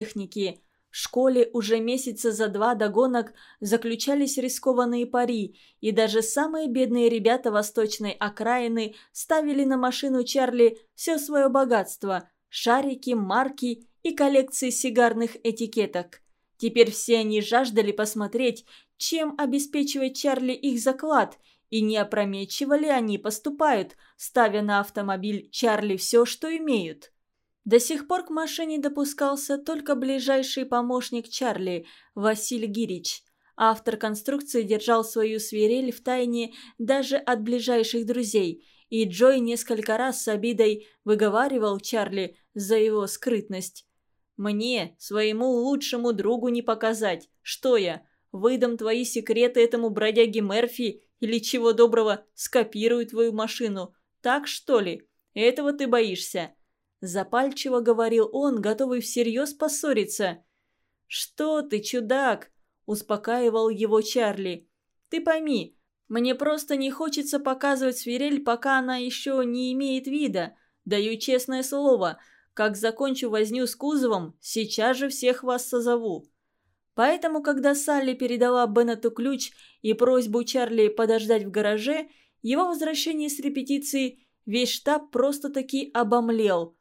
техники. В школе уже месяца за два до гонок заключались рискованные пари, и даже самые бедные ребята восточной окраины ставили на машину Чарли все свое богатство – шарики, марки и коллекции сигарных этикеток. Теперь все они жаждали посмотреть, чем обеспечивает Чарли их заклад, и не опрометчиво ли они поступают, ставя на автомобиль Чарли все, что имеют. До сих пор к машине допускался только ближайший помощник Чарли, Василий Гирич. Автор конструкции держал свою свирель в тайне даже от ближайших друзей, и Джой несколько раз с обидой выговаривал Чарли за его скрытность. «Мне, своему лучшему другу не показать. Что я, выдам твои секреты этому бродяге Мерфи или чего доброго скопирую твою машину? Так что ли? Этого ты боишься?» Запальчиво говорил он, готовый всерьез поссориться. «Что ты, чудак?» – успокаивал его Чарли. «Ты пойми, мне просто не хочется показывать свирель, пока она еще не имеет вида. Даю честное слово, как закончу возню с кузовом, сейчас же всех вас созову». Поэтому, когда Салли передала Беннету ключ и просьбу Чарли подождать в гараже, его возвращение с репетиции весь штаб просто-таки обомлел.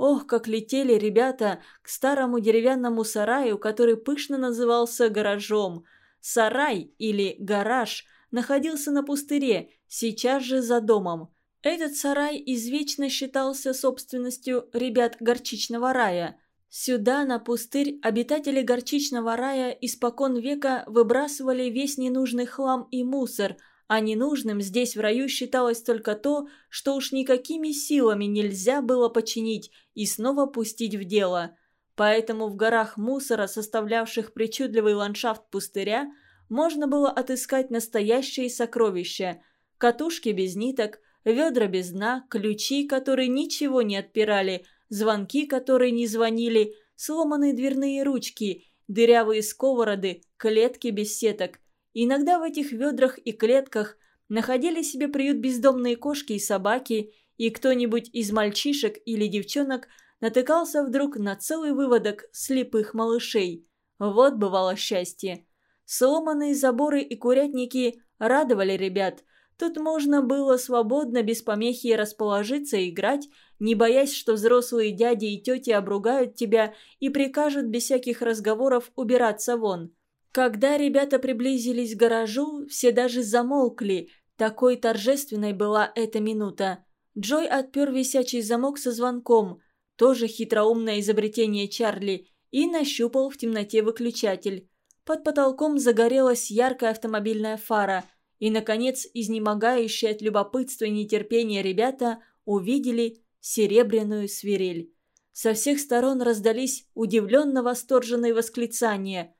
Ох, как летели ребята к старому деревянному сараю, который пышно назывался гаражом. Сарай или гараж находился на пустыре, сейчас же за домом. Этот сарай извечно считался собственностью ребят горчичного рая – Сюда, на пустырь, обитатели горчичного рая испокон века выбрасывали весь ненужный хлам и мусор, а ненужным здесь в раю считалось только то, что уж никакими силами нельзя было починить и снова пустить в дело. Поэтому в горах мусора, составлявших причудливый ландшафт пустыря, можно было отыскать настоящие сокровища. Катушки без ниток, ведра без дна, ключи, которые ничего не отпирали – звонки, которые не звонили, сломанные дверные ручки, дырявые сковороды, клетки без сеток. Иногда в этих ведрах и клетках находили себе приют бездомные кошки и собаки, и кто-нибудь из мальчишек или девчонок натыкался вдруг на целый выводок слепых малышей. Вот бывало счастье. Сломанные заборы и курятники радовали ребят. Тут можно было свободно, без помехи расположиться и играть, не боясь, что взрослые дяди и тети обругают тебя и прикажут без всяких разговоров убираться вон. Когда ребята приблизились к гаражу, все даже замолкли, такой торжественной была эта минута. Джой отпер висячий замок со звонком, тоже хитроумное изобретение Чарли, и нащупал в темноте выключатель. Под потолком загорелась яркая автомобильная фара, и, наконец, изнемогающие от любопытства и нетерпения ребята увидели серебряную свирель. Со всех сторон раздались удивленно восторженные восклицания.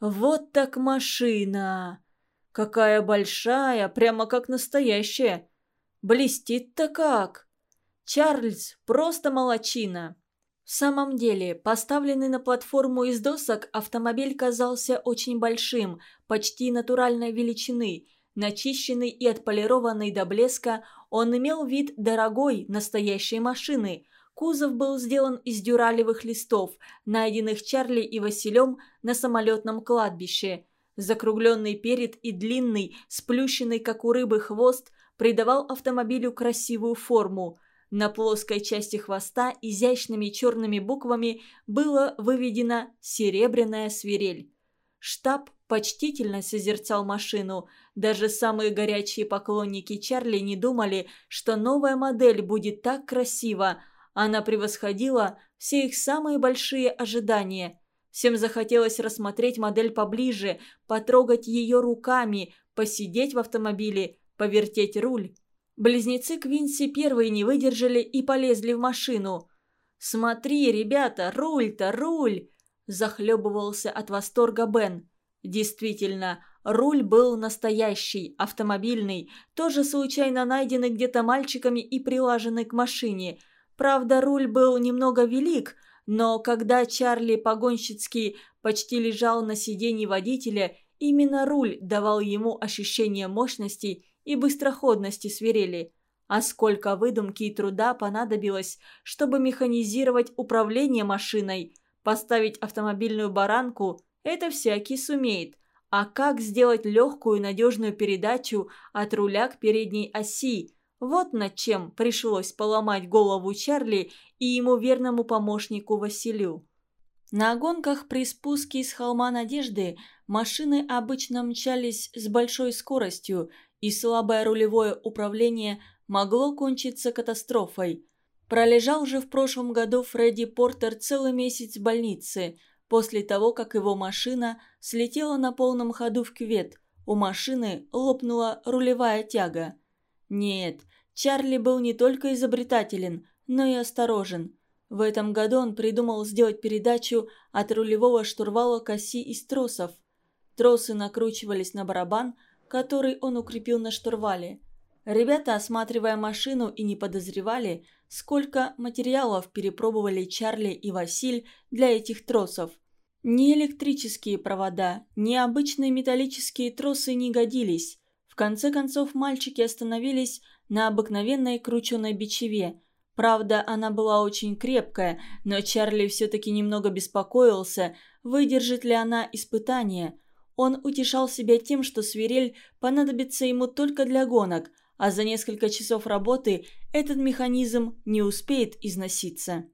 «Вот так машина! Какая большая, прямо как настоящая! Блестит-то как! Чарльз просто молочина!» В самом деле, поставленный на платформу из досок, автомобиль казался очень большим, почти натуральной величины – Начищенный и отполированный до блеска, он имел вид дорогой, настоящей машины. Кузов был сделан из дюралевых листов, найденных Чарли и Василем на самолетном кладбище. Закругленный перед и длинный, сплющенный, как у рыбы, хвост придавал автомобилю красивую форму. На плоской части хвоста изящными черными буквами было выведено «Серебряная свирель». Штаб почтительно созерцал машину. Даже самые горячие поклонники Чарли не думали, что новая модель будет так красива. Она превосходила все их самые большие ожидания. Всем захотелось рассмотреть модель поближе, потрогать ее руками, посидеть в автомобиле, повертеть руль. Близнецы Квинси первые не выдержали и полезли в машину. «Смотри, ребята, руль-то, руль!» – захлебывался от восторга Бен. Действительно, руль был настоящий, автомобильный, тоже случайно найденный где-то мальчиками и прилаженный к машине. Правда, руль был немного велик, но когда Чарли погонщицкий почти лежал на сиденье водителя, именно руль давал ему ощущение мощности и быстроходности свирели. А сколько выдумки и труда понадобилось, чтобы механизировать управление машиной – Поставить автомобильную баранку – это всякий сумеет. А как сделать легкую надежную передачу от руля к передней оси? Вот над чем пришлось поломать голову Чарли и ему верному помощнику Василю. На гонках при спуске с холма Надежды машины обычно мчались с большой скоростью, и слабое рулевое управление могло кончиться катастрофой. Пролежал же в прошлом году Фредди Портер целый месяц в больнице, после того, как его машина слетела на полном ходу в кювет. У машины лопнула рулевая тяга. Нет, Чарли был не только изобретателен, но и осторожен. В этом году он придумал сделать передачу от рулевого штурвала к оси из тросов. Тросы накручивались на барабан, который он укрепил на штурвале. Ребята, осматривая машину, и не подозревали, сколько материалов перепробовали Чарли и Василь для этих тросов. Ни электрические провода, ни обычные металлические тросы не годились. Конце концов мальчики остановились на обыкновенной крученой бичеве. Правда, она была очень крепкая, но Чарли все-таки немного беспокоился, выдержит ли она испытание. Он утешал себя тем, что свирель понадобится ему только для гонок, а за несколько часов работы этот механизм не успеет износиться.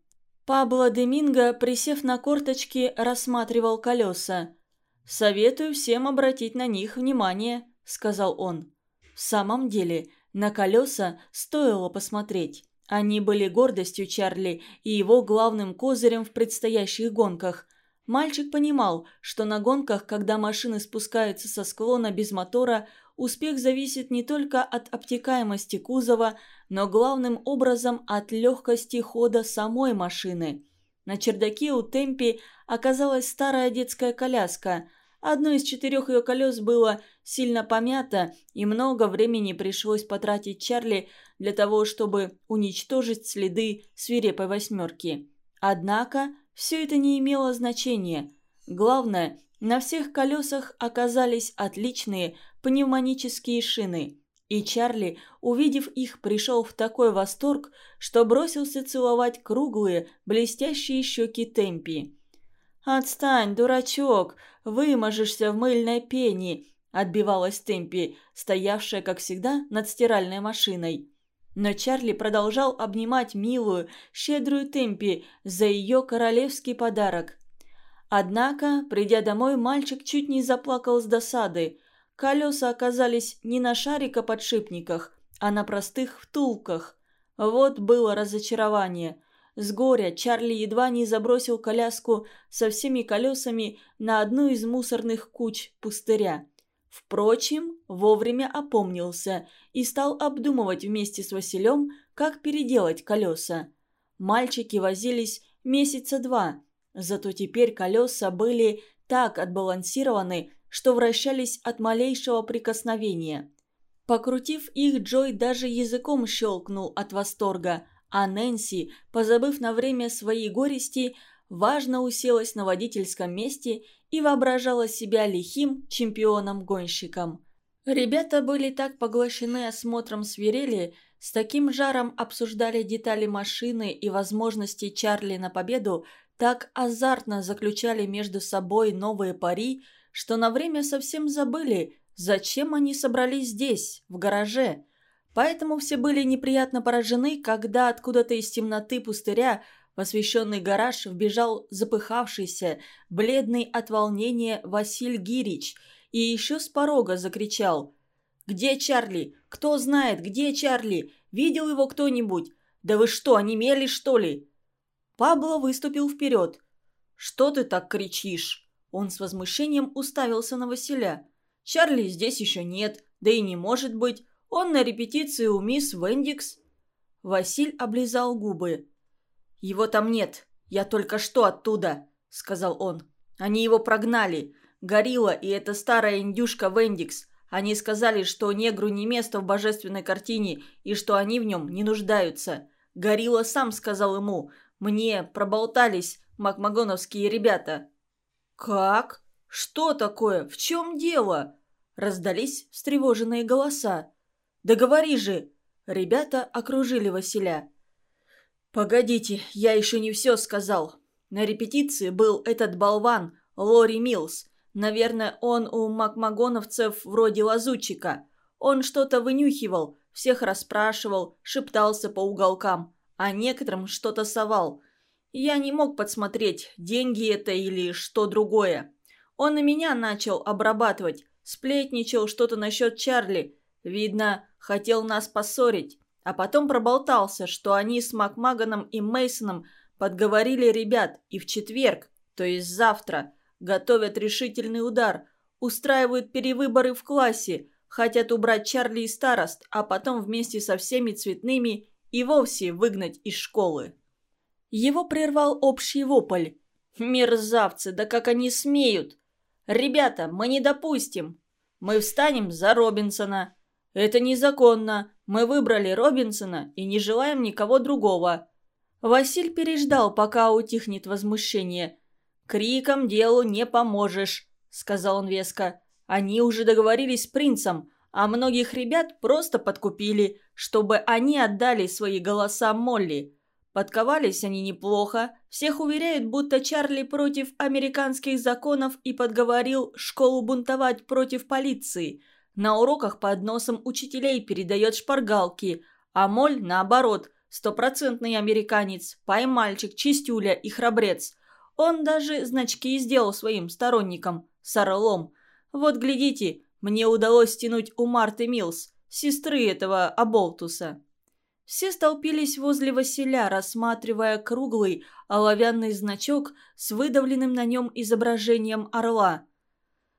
Пабло Деминго, присев на корточки, рассматривал колеса. «Советую всем обратить на них внимание», — сказал он. В самом деле, на колеса стоило посмотреть. Они были гордостью Чарли и его главным козырем в предстоящих гонках. Мальчик понимал, что на гонках, когда машины спускаются со склона без мотора, успех зависит не только от обтекаемости кузова, но главным образом от легкости хода самой машины. На чердаке у Темпи оказалась старая детская коляска. Одно из четырех ее колес было сильно помято, и много времени пришлось потратить Чарли для того, чтобы уничтожить следы свирепой восьмерки. Однако все это не имело значения. Главное, на всех колесах оказались отличные пневмонические шины. И Чарли, увидев их, пришел в такой восторг, что бросился целовать круглые, блестящие щеки Темпи. «Отстань, дурачок, выможешься в мыльной пене», – отбивалась Темпи, стоявшая, как всегда, над стиральной машиной. Но Чарли продолжал обнимать милую, щедрую Темпи за ее королевский подарок. Однако, придя домой, мальчик чуть не заплакал с досады. Колеса оказались не на шарикоподшипниках, а на простых втулках. Вот было разочарование. С горя Чарли едва не забросил коляску со всеми колесами на одну из мусорных куч пустыря. Впрочем, вовремя опомнился и стал обдумывать вместе с Василем, как переделать колеса. Мальчики возились месяца два, зато теперь колеса были так отбалансированы, что вращались от малейшего прикосновения. Покрутив их, Джой даже языком щелкнул от восторга, а Нэнси, позабыв на время свои горести, важно уселась на водительском месте и воображала себя лихим чемпионом-гонщиком. Ребята были так поглощены осмотром свирели, с таким жаром обсуждали детали машины и возможности Чарли на победу, так азартно заключали между собой новые пари, что на время совсем забыли, зачем они собрались здесь, в гараже. Поэтому все были неприятно поражены, когда откуда-то из темноты пустыря в освещенный гараж вбежал запыхавшийся, бледный от волнения Василь Гирич и еще с порога закричал «Где Чарли? Кто знает, где Чарли? Видел его кто-нибудь? Да вы что, онемели, что ли?» Пабло выступил вперед. «Что ты так кричишь?» Он с возмущением уставился на Василя. «Чарли здесь еще нет, да и не может быть. Он на репетиции у мисс Вендикс». Василь облизал губы. «Его там нет. Я только что оттуда», — сказал он. «Они его прогнали. Горилла и эта старая индюшка Вендикс. Они сказали, что негру не место в божественной картине и что они в нем не нуждаются. Горилла сам сказал ему. Мне проболтались макмагоновские ребята». «Как? Что такое? В чем дело?» Раздались встревоженные голоса. «Да говори же!» Ребята окружили Василя. «Погодите, я еще не все сказал. На репетиции был этот болван, Лори Милс. Наверное, он у макмагоновцев вроде лазутчика. Он что-то вынюхивал, всех расспрашивал, шептался по уголкам, а некоторым что-то совал. Я не мог подсмотреть, деньги это или что другое. Он и меня начал обрабатывать, сплетничал что-то насчет Чарли. Видно, хотел нас поссорить. А потом проболтался, что они с Макмаганом и Мейсоном подговорили ребят и в четверг, то есть завтра, готовят решительный удар, устраивают перевыборы в классе, хотят убрать Чарли и старост, а потом вместе со всеми цветными и вовсе выгнать из школы. Его прервал общий вопль. «Мерзавцы, да как они смеют! Ребята, мы не допустим! Мы встанем за Робинсона! Это незаконно! Мы выбрали Робинсона и не желаем никого другого!» Василь переждал, пока утихнет возмущение. «Криком делу не поможешь», — сказал он веско. «Они уже договорились с принцем, а многих ребят просто подкупили, чтобы они отдали свои голоса Молли. Подковались они неплохо, всех уверяют, будто Чарли против американских законов и подговорил школу бунтовать против полиции. На уроках под носом учителей передает шпаргалки, а Моль, наоборот, Стопроцентный американец, поймальчик, чистюля и храбрец. Он даже значки сделал своим сторонникам, с орлом. Вот глядите, мне удалось стянуть у Марты Милс, сестры этого Аболтуса. Все столпились возле Василя, рассматривая круглый оловянный значок с выдавленным на нем изображением орла.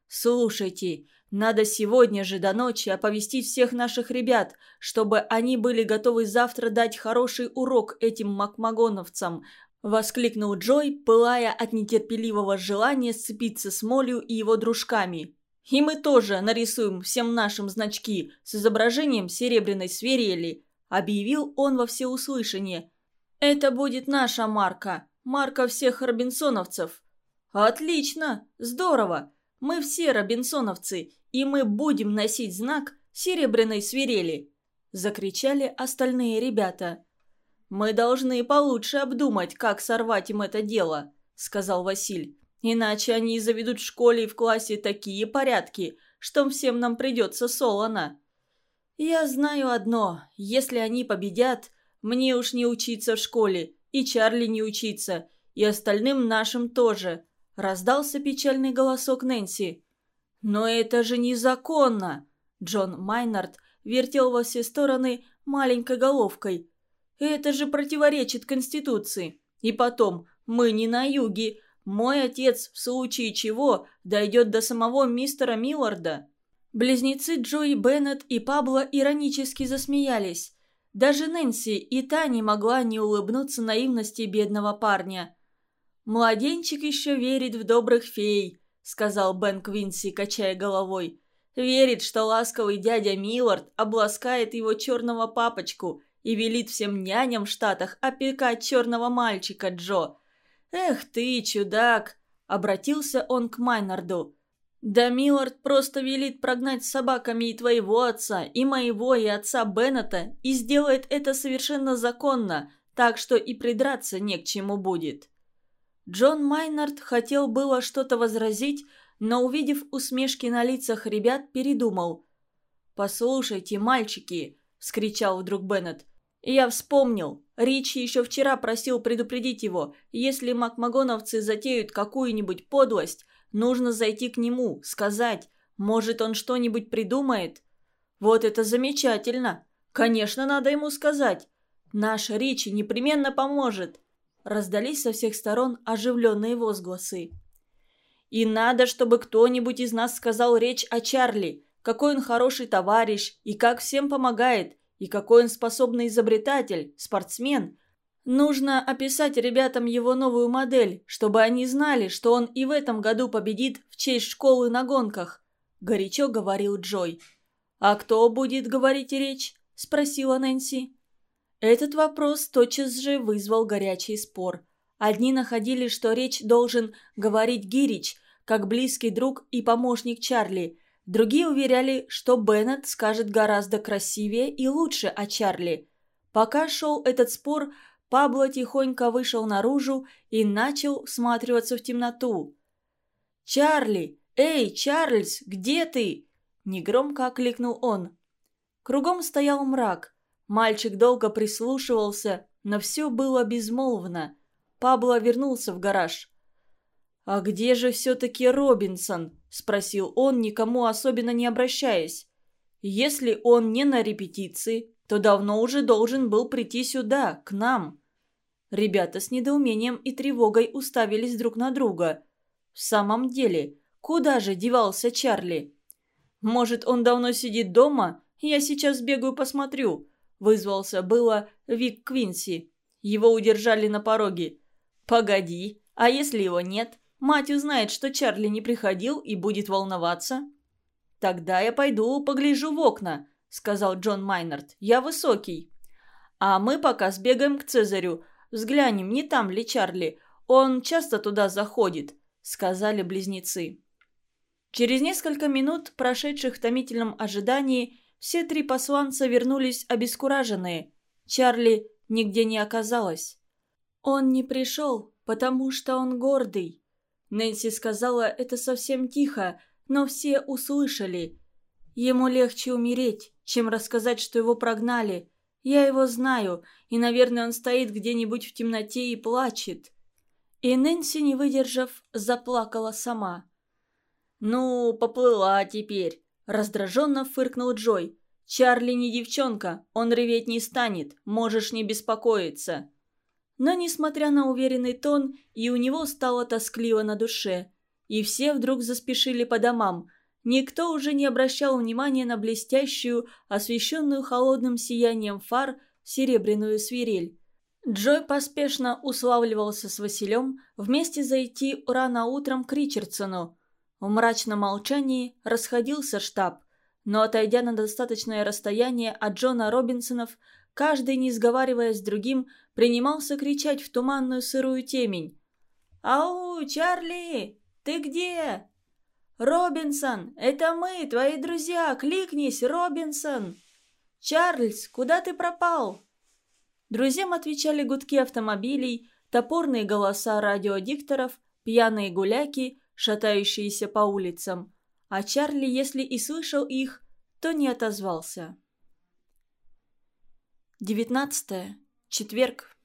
«Слушайте, надо сегодня же до ночи оповестить всех наших ребят, чтобы они были готовы завтра дать хороший урок этим макмагоновцам», — воскликнул Джой, пылая от нетерпеливого желания сцепиться с Молью и его дружками. «И мы тоже нарисуем всем нашим значки с изображением серебряной свирели», — объявил он во всеуслышание. «Это будет наша марка, марка всех робинсоновцев». «Отлично! Здорово! Мы все робинсоновцы, и мы будем носить знак серебряной свирели!» – закричали остальные ребята. «Мы должны получше обдумать, как сорвать им это дело», – сказал Василь. «Иначе они заведут в школе и в классе такие порядки, что всем нам придется солоно». «Я знаю одно. Если они победят, мне уж не учиться в школе, и Чарли не учиться, и остальным нашим тоже», – раздался печальный голосок Нэнси. «Но это же незаконно!» Джон Майнард вертел во все стороны маленькой головкой. «Это же противоречит Конституции. И потом, мы не на юге. Мой отец, в случае чего, дойдет до самого мистера Милларда». Близнецы Джои Беннет и Пабло иронически засмеялись. Даже Нэнси и та не могла не улыбнуться наивности бедного парня. «Младенчик еще верит в добрых фей», сказал Бен Квинси, качая головой. Верит, что ласковый дядя Миллард обласкает его черного папочку и велит всем няням в Штатах опекать черного мальчика Джо. «Эх ты, чудак!» – обратился он к Майнарду. «Да Миллард просто велит прогнать с собаками и твоего отца, и моего, и отца Беннета, и сделает это совершенно законно, так что и придраться не к чему будет». Джон Майнард хотел было что-то возразить, но, увидев усмешки на лицах ребят, передумал. «Послушайте, мальчики!» – вскричал вдруг Беннет. «Я вспомнил. Ричи еще вчера просил предупредить его. Если макмагоновцы затеют какую-нибудь подлость, нужно зайти к нему, сказать. Может, он что-нибудь придумает?» «Вот это замечательно! Конечно, надо ему сказать. Наш Ричи непременно поможет. Раздались со всех сторон оживленные возгласы. «И надо, чтобы кто-нибудь из нас сказал речь о Чарли, какой он хороший товарищ и как всем помогает, и какой он способный изобретатель, спортсмен. Нужно описать ребятам его новую модель, чтобы они знали, что он и в этом году победит в честь школы на гонках», – горячо говорил Джой. «А кто будет говорить речь?» – спросила Нэнси. Этот вопрос тотчас же вызвал горячий спор. Одни находили, что речь должен говорить Гирич, как близкий друг и помощник Чарли. Другие уверяли, что Беннет скажет гораздо красивее и лучше о Чарли. Пока шел этот спор, Пабло тихонько вышел наружу и начал всматриваться в темноту. «Чарли! Эй, Чарльз, где ты?» – негромко окликнул он. Кругом стоял мрак. Мальчик долго прислушивался, но все было безмолвно. Пабло вернулся в гараж. «А где же все-таки Робинсон?» – спросил он, никому особенно не обращаясь. «Если он не на репетиции, то давно уже должен был прийти сюда, к нам». Ребята с недоумением и тревогой уставились друг на друга. В самом деле, куда же девался Чарли? Может, он давно сидит дома? Я сейчас бегаю посмотрю. Вызвался было Вик Квинси. Его удержали на пороге. «Погоди, а если его нет? Мать узнает, что Чарли не приходил и будет волноваться». «Тогда я пойду погляжу в окна», — сказал Джон Майнард. «Я высокий». «А мы пока сбегаем к Цезарю. Взглянем, не там ли Чарли. Он часто туда заходит», — сказали близнецы. Через несколько минут, прошедших в томительном ожидании, все три посланца вернулись обескураженные. Чарли нигде не оказалось. «Он не пришел, потому что он гордый». Нэнси сказала это совсем тихо, но все услышали. Ему легче умереть, чем рассказать, что его прогнали. Я его знаю, и, наверное, он стоит где-нибудь в темноте и плачет. И Нэнси, не выдержав, заплакала сама. «Ну, поплыла теперь», – раздраженно фыркнул Джой. «Чарли не девчонка, он реветь не станет, можешь не беспокоиться». Но, несмотря на уверенный тон, и у него стало тоскливо на душе. И все вдруг заспешили по домам. Никто уже не обращал внимания на блестящую, освещенную холодным сиянием фар, серебряную свирель. Джой поспешно уславливался с Василем вместе зайти рано утром к Ричардсону. В мрачном молчании расходился штаб, но, отойдя на достаточное расстояние от Джона Робинсонов, каждый, не сговариваясь с другим, принимался кричать в туманную сырую темень. «Ау, Чарли, ты где?» «Робинсон, это мы, твои друзья, кликнись, Робинсон!» «Чарльз, куда ты пропал?» Друзьям отвечали гудки автомобилей, топорные голоса радиодикторов, пьяные гуляки – шатающиеся по улицам, а Чарли, если и слышал их, то не отозвался. 19. Четверг.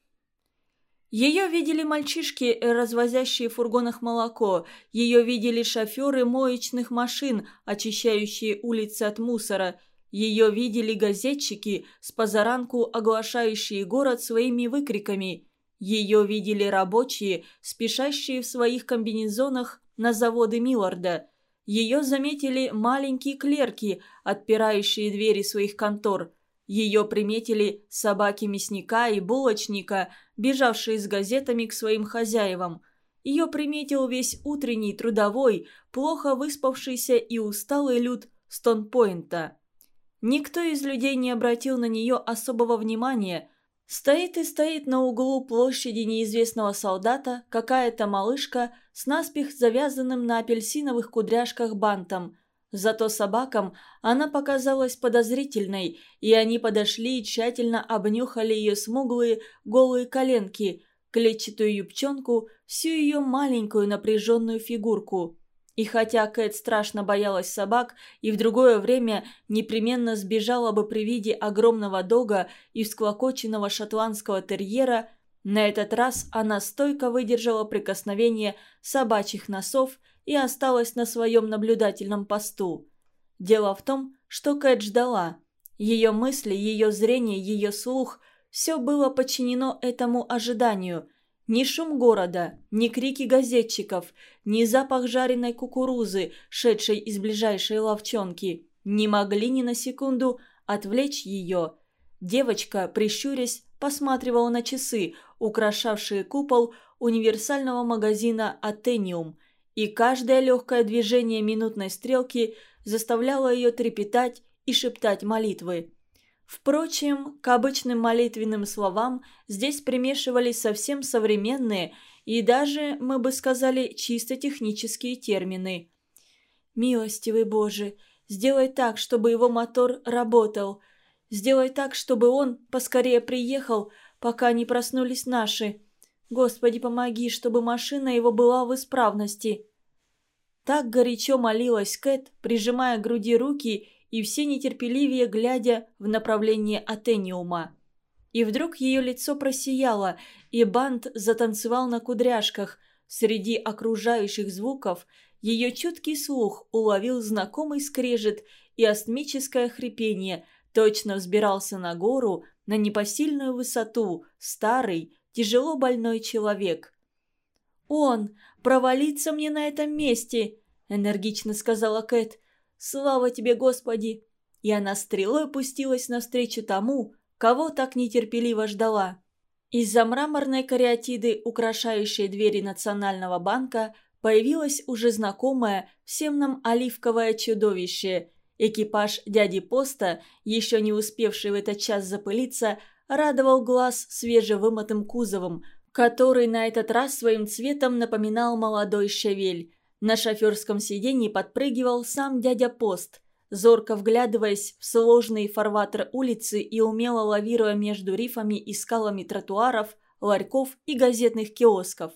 Ее видели мальчишки, развозящие в фургонах молоко. Ее видели шоферы моечных машин, очищающие улицы от мусора. Ее видели газетчики, с позаранку оглашающие город своими выкриками. Ее видели рабочие, спешащие в своих комбинезонах на заводы Милларда. Ее заметили маленькие клерки, отпирающие двери своих контор. Ее приметили собаки мясника и булочника, бежавшие с газетами к своим хозяевам. Ее приметил весь утренний трудовой, плохо выспавшийся и усталый люд Стонпойнта. Никто из людей не обратил на нее особого внимания – Стоит и стоит на углу площади неизвестного солдата какая-то малышка с наспех завязанным на апельсиновых кудряшках бантом. Зато собакам она показалась подозрительной, и они подошли и тщательно обнюхали ее смуглые голые коленки, клетчатую юбчонку, всю ее маленькую напряженную фигурку. И хотя Кэт страшно боялась собак и в другое время непременно сбежала бы при виде огромного дога и всклокоченного шотландского терьера, на этот раз она стойко выдержала прикосновение собачьих носов и осталась на своем наблюдательном посту. Дело в том, что Кэт ждала. Ее мысли, ее зрение, ее слух – все было подчинено этому ожиданию – ни шум города, ни крики газетчиков, ни запах жареной кукурузы, шедшей из ближайшей ловчонки, не могли ни на секунду отвлечь ее. Девочка, прищурясь, посматривала на часы, украшавшие купол универсального магазина «Атениум», и каждое легкое движение минутной стрелки заставляло ее трепетать и шептать молитвы. Впрочем, к обычным молитвенным словам здесь примешивались совсем современные и даже, мы бы сказали, чисто технические термины. «Милостивый Боже, сделай так, чтобы его мотор работал. Сделай так, чтобы он поскорее приехал, пока не проснулись наши. Господи, помоги, чтобы машина его была в исправности». Так горячо молилась Кэт, прижимая к груди руки и все нетерпеливее глядя в направлении Атениума. И вдруг ее лицо просияло, и бант затанцевал на кудряшках. Среди окружающих звуков ее чуткий слух уловил знакомый скрежет и астмическое хрипение, точно взбирался на гору, на непосильную высоту, старый, тяжело больной человек. «Он! Провалиться мне на этом месте!» – энергично сказала Кэт. «Слава тебе, Господи!» И она стрелой пустилась навстречу тому, кого так нетерпеливо ждала. Из-за мраморной кариатиды, украшающей двери Национального банка, появилось уже знакомое всем нам оливковое чудовище. Экипаж дяди Поста, еще не успевший в этот час запылиться, радовал глаз свежевымытым кузовом, который на этот раз своим цветом напоминал молодой шевель. На шоферском сиденье подпрыгивал сам дядя Пост – зорко вглядываясь в сложный фарватер улицы и умело лавируя между рифами и скалами тротуаров, ларьков и газетных киосков.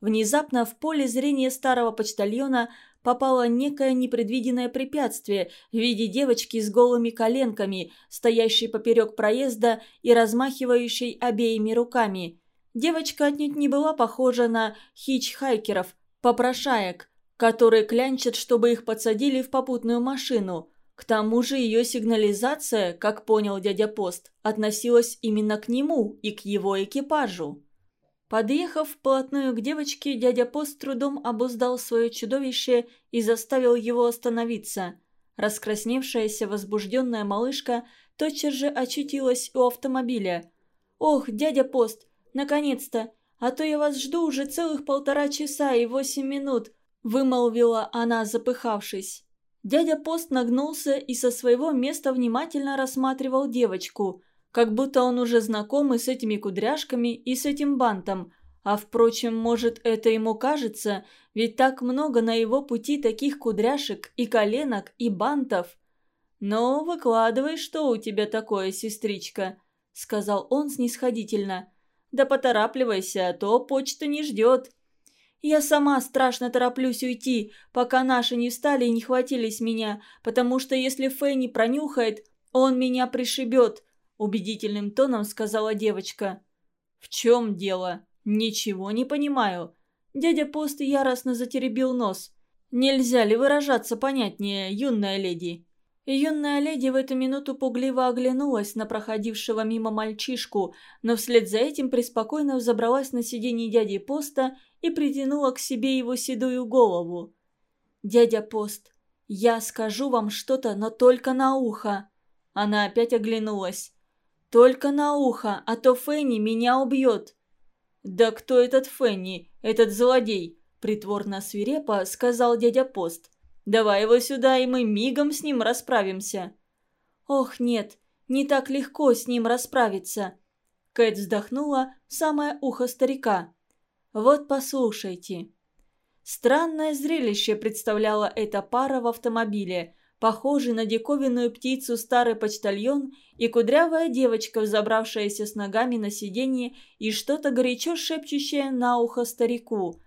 Внезапно в поле зрения старого почтальона попало некое непредвиденное препятствие в виде девочки с голыми коленками, стоящей поперек проезда и размахивающей обеими руками. Девочка отнюдь не была похожа на хичхайкеров, попрошаек – которые клянчат, чтобы их подсадили в попутную машину. К тому же ее сигнализация, как понял дядя Пост, относилась именно к нему и к его экипажу. Подъехав вплотную к девочке, дядя Пост трудом обуздал свое чудовище и заставил его остановиться. Раскрасневшаяся возбужденная малышка тотчас же очутилась у автомобиля. «Ох, дядя Пост, наконец-то! А то я вас жду уже целых полтора часа и восемь минут вымолвила она, запыхавшись. Дядя Пост нагнулся и со своего места внимательно рассматривал девочку, как будто он уже знаком с этими кудряшками, и с этим бантом. А впрочем, может, это ему кажется, ведь так много на его пути таких кудряшек и коленок, и бантов. «Ну, выкладывай, что у тебя такое, сестричка», — сказал он снисходительно. «Да поторапливайся, а то почта не ждет». Я сама страшно тороплюсь уйти, пока наши не встали и не хватились меня, потому что если Фэнни пронюхает, он меня пришибет», — убедительным тоном сказала девочка. «В чем дело? Ничего не понимаю». Дядя Пост яростно затеребил нос. «Нельзя ли выражаться понятнее, юная леди?» Юная леди в эту минуту пугливо оглянулась на проходившего мимо мальчишку, но вслед за этим преспокойно взобралась на сиденье дяди Поста и притянула к себе его седую голову. «Дядя Пост, я скажу вам что-то, но только на ухо». Она опять оглянулась. «Только на ухо, а то Фенни меня убьет». «Да кто этот Фенни, этот злодей?» Притворно свирепо сказал дядя Пост. «Давай его сюда, и мы мигом с ним расправимся». «Ох, нет, не так легко с ним расправиться». Кэт вздохнула в самое ухо старика. Вот послушайте. Странное зрелище представляла эта пара в автомобиле, похожий на диковинную птицу старый почтальон и кудрявая девочка, взобравшаяся с ногами на сиденье и что-то горячо шепчущее на ухо старику.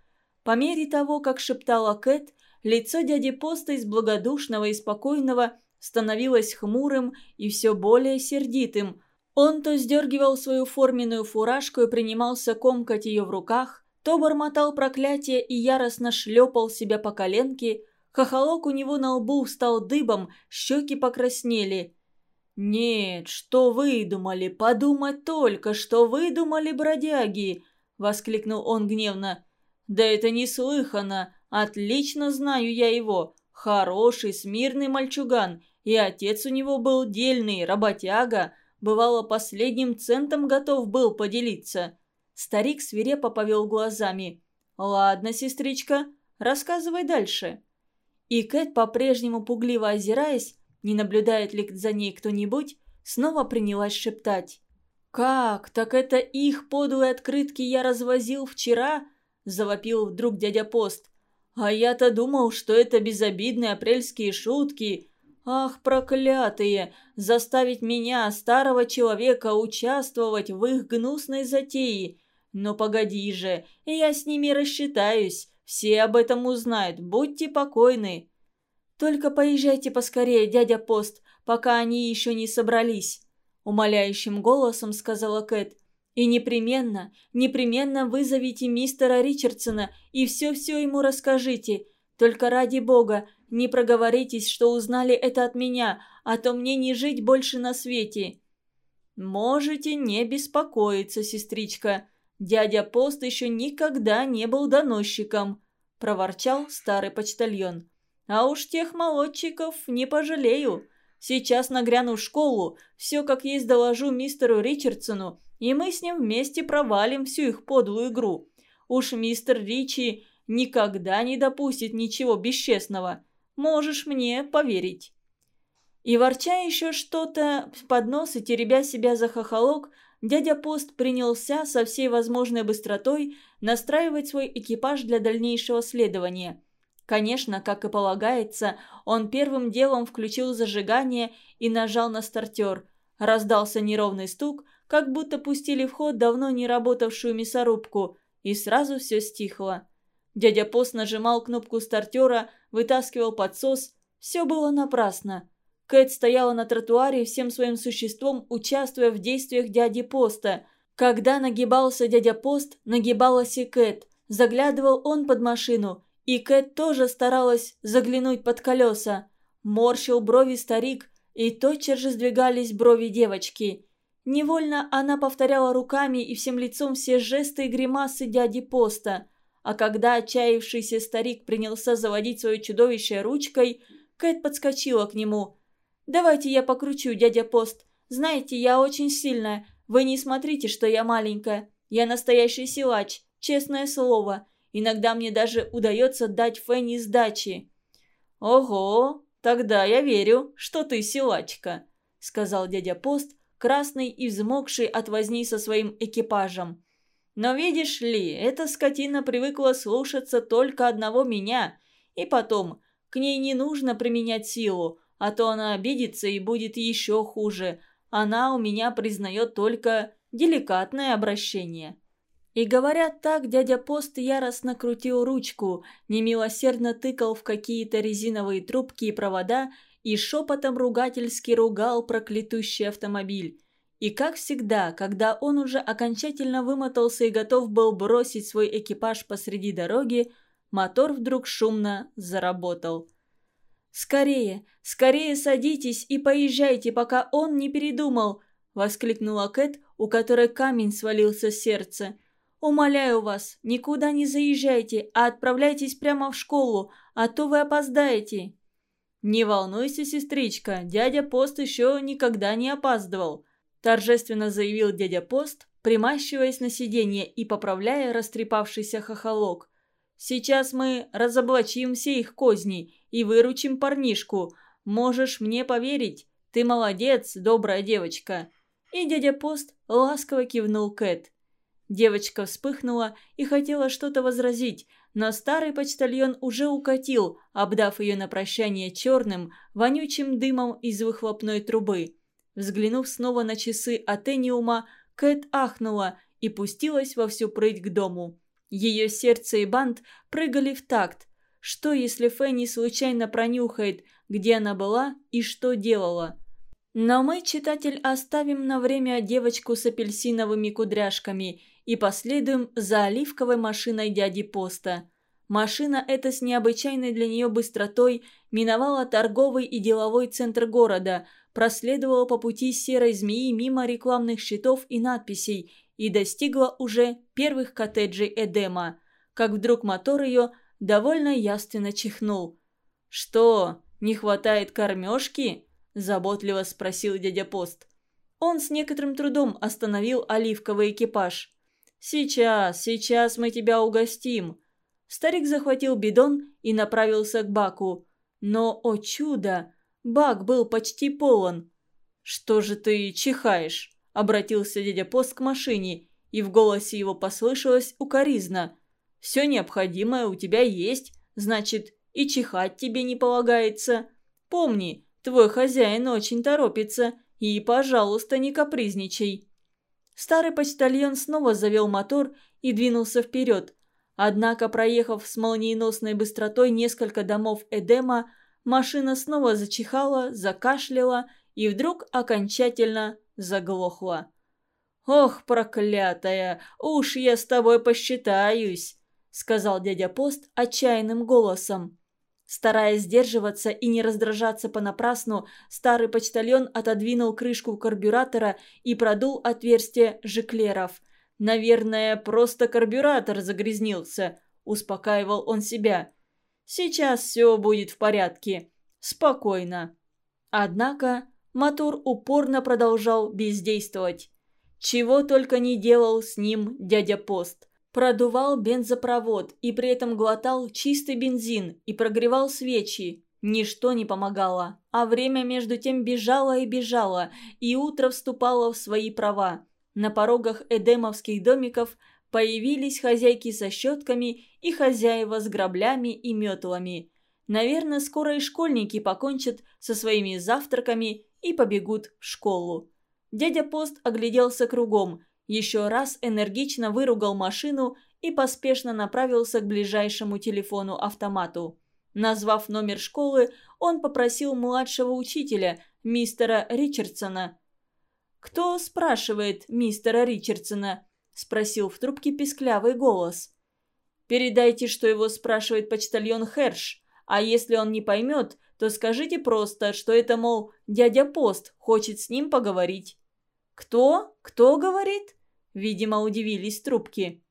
По мере того, как шептала Кэт, лицо дяди Поста из благодушного и спокойного становилось хмурым и все более сердитым. Он то сдергивал свою форменную фуражку и принимался комкать ее в руках, то бормотал проклятие и яростно шлепал себя по коленке, хохолок у него на лбу стал дыбом, щеки покраснели. «Нет, что вы думали? Подумать только, что вы думали, бродяги!» — воскликнул он гневно. «Да это неслыханно! Отлично знаю я его! Хороший, смирный мальчуган, и отец у него был дельный, работяга, бывало, последним центом готов был поделиться. Старик свирепо повел глазами. «Ладно, сестричка, рассказывай дальше». И Кэт, по-прежнему пугливо озираясь, не наблюдает ли за ней кто-нибудь, снова принялась шептать. «Как? Так это их подлые открытки я развозил вчера?» – завопил вдруг дядя Пост. «А я-то думал, что это безобидные апрельские шутки. Ах, проклятые! Заставить меня, старого человека, участвовать в их гнусной затее. Но погоди же, я с ними рассчитаюсь. Все об этом узнают, будьте покойны. Только поезжайте поскорее, дядя Пост, пока они еще не собрались. Умоляющим голосом сказала Кэт. И непременно, непременно вызовите мистера Ричардсона и все-все ему расскажите. Только ради бога, не проговоритесь, что узнали это от меня, а то мне не жить больше на свете». «Можете не беспокоиться, сестричка. Дядя Пост еще никогда не был доносчиком», – проворчал старый почтальон. «А уж тех молодчиков не пожалею. Сейчас нагряну в школу, все как есть доложу мистеру Ричардсону, и мы с ним вместе провалим всю их подлую игру. Уж мистер Ричи никогда не допустит ничего бесчестного. Можешь мне поверить». И ворча еще что-то под нос и теребя себя за хохолок, дядя Пост принялся со всей возможной быстротой настраивать свой экипаж для дальнейшего следования. Конечно, как и полагается, он первым делом включил зажигание и нажал на стартер. Раздался неровный стук, как будто пустили в ход давно не работавшую мясорубку, и сразу все стихло. Дядя Пост нажимал кнопку стартера, вытаскивал подсос. Все было напрасно. Кэт стояла на тротуаре всем своим существом, участвуя в действиях дяди Поста. Когда нагибался дядя Пост, нагибалась и Кэт. Заглядывал он под машину, и Кэт тоже старалась заглянуть под колеса. Морщил брови старик, и тотчас же сдвигались брови девочки. Невольно она повторяла руками и всем лицом все жесты и гримасы дяди Поста – а когда отчаявшийся старик принялся заводить свое чудовище ручкой, Кэт подскочила к нему. «Давайте я покручу, дядя Пост. Знаете, я очень сильная. Вы не смотрите, что я маленькая. Я настоящий силач, честное слово. Иногда мне даже удается дать Фенни сдачи». «Ого, тогда я верю, что ты силачка», — сказал дядя Пост, красный и взмокший от возни со своим экипажем. Но видишь ли, эта скотина привыкла слушаться только одного меня. И потом, к ней не нужно применять силу, а то она обидится и будет еще хуже. Она у меня признает только деликатное обращение». И говоря так, дядя Пост яростно крутил ручку, немилосердно тыкал в какие-то резиновые трубки и провода и шепотом ругательски ругал проклятущий автомобиль. И как всегда, когда он уже окончательно вымотался и готов был бросить свой экипаж посреди дороги, мотор вдруг шумно заработал. «Скорее, скорее садитесь и поезжайте, пока он не передумал!» – воскликнула Кэт, у которой камень свалился с сердца. «Умоляю вас, никуда не заезжайте, а отправляйтесь прямо в школу, а то вы опоздаете!» «Не волнуйся, сестричка, дядя Пост еще никогда не опаздывал», торжественно заявил дядя Пост, примащиваясь на сиденье и поправляя растрепавшийся хохолок. «Сейчас мы разоблачим все их козни и выручим парнишку. Можешь мне поверить, ты молодец, добрая девочка». И дядя Пост ласково кивнул Кэт. Девочка вспыхнула и хотела что-то возразить, но старый почтальон уже укатил, обдав ее на прощание черным, вонючим дымом из выхлопной трубы. Взглянув снова на часы Атениума, Кэт ахнула и пустилась во всю прыть к дому. Ее сердце и бант прыгали в такт. Что, если Фенни случайно пронюхает, где она была и что делала? Но мы, читатель, оставим на время девочку с апельсиновыми кудряшками и последуем за оливковой машиной дяди Поста. Машина эта с необычайной для нее быстротой миновала торговый и деловой центр города, проследовала по пути серой змеи мимо рекламных щитов и надписей и достигла уже первых коттеджей Эдема, как вдруг мотор ее довольно ясно чихнул. «Что, не хватает кормежки?» – заботливо спросил дядя Пост. Он с некоторым трудом остановил оливковый экипаж. «Сейчас, сейчас мы тебя угостим». Старик захватил бидон и направился к баку. Но, о чудо, Бак был почти полон. «Что же ты чихаешь?» – обратился дядя Пост к машине, и в голосе его послышалось укоризна. «Все необходимое у тебя есть, значит, и чихать тебе не полагается. Помни, Твой хозяин очень торопится, и, пожалуйста, не капризничай». Старый почтальон снова завел мотор и двинулся вперед. Однако, проехав с молниеносной быстротой несколько домов Эдема, машина снова зачихала, закашляла и вдруг окончательно заглохла. «Ох, проклятая, уж я с тобой посчитаюсь», — сказал дядя Пост отчаянным голосом. Стараясь сдерживаться и не раздражаться понапрасну, старый почтальон отодвинул крышку карбюратора и продул отверстие жиклеров. «Наверное, просто карбюратор загрязнился», — успокаивал он себя. «Сейчас все будет в порядке. Спокойно». Однако мотор упорно продолжал бездействовать. Чего только не делал с ним дядя Пост. Продувал бензопровод и при этом глотал чистый бензин и прогревал свечи. Ничто не помогало, а время между тем бежало и бежало, и утро вступало в свои права. На порогах эдемовских домиков появились хозяйки со щетками и хозяева с граблями и метлами. Наверное, скоро и школьники покончат со своими завтраками и побегут в школу. Дядя Пост огляделся кругом, еще раз энергично выругал машину и поспешно направился к ближайшему телефону-автомату. Назвав номер школы, он попросил младшего учителя, мистера Ричардсона. «Кто спрашивает мистера Ричардсона?» – спросил в трубке писклявый голос. «Передайте, что его спрашивает почтальон Херш, а если он не поймет, то скажите просто, что это, мол, дядя Пост хочет с ним поговорить». «Кто? Кто говорит?» Видимо, удивились трубки.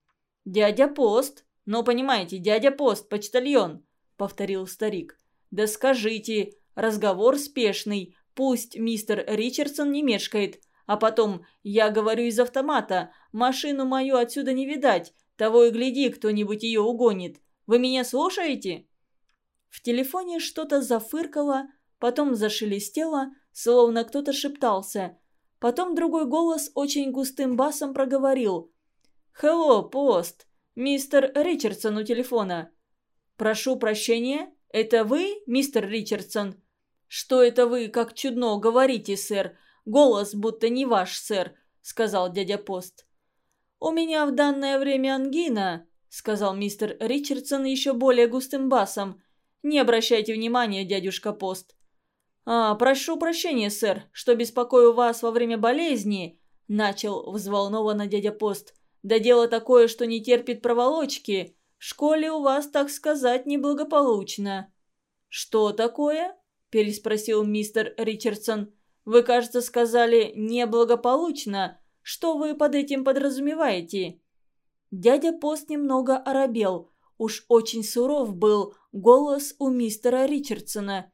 «Дядя Пост. Ну, понимаете, дядя Пост, почтальон», — повторил старик. «Да скажите, разговор спешный, пусть мистер Ричардсон не мешкает. А потом, я говорю из автомата, машину мою отсюда не видать, того и гляди, кто-нибудь ее угонит. Вы меня слушаете?» В телефоне что-то зафыркало, потом зашелестело, словно кто-то шептался. Потом другой голос очень густым басом проговорил. «Хелло, пост! Мистер Ричардсон у телефона!» «Прошу прощения, это вы, мистер Ричардсон?» «Что это вы, как чудно, говорите, сэр? Голос будто не ваш, сэр», — сказал дядя Пост. «У меня в данное время ангина», — сказал мистер Ричардсон еще более густым басом. Не обращайте внимания, дядюшка Пост. «А, прошу прощения, сэр, что беспокою вас во время болезни», — начал взволнованно дядя Пост. «Да дело такое, что не терпит проволочки. В школе у вас, так сказать, неблагополучно». «Что такое?» — переспросил мистер Ричардсон. «Вы, кажется, сказали «неблагополучно». Что вы под этим подразумеваете?» Дядя Пост немного оробел. Уж очень суров был голос у мистера Ричардсона.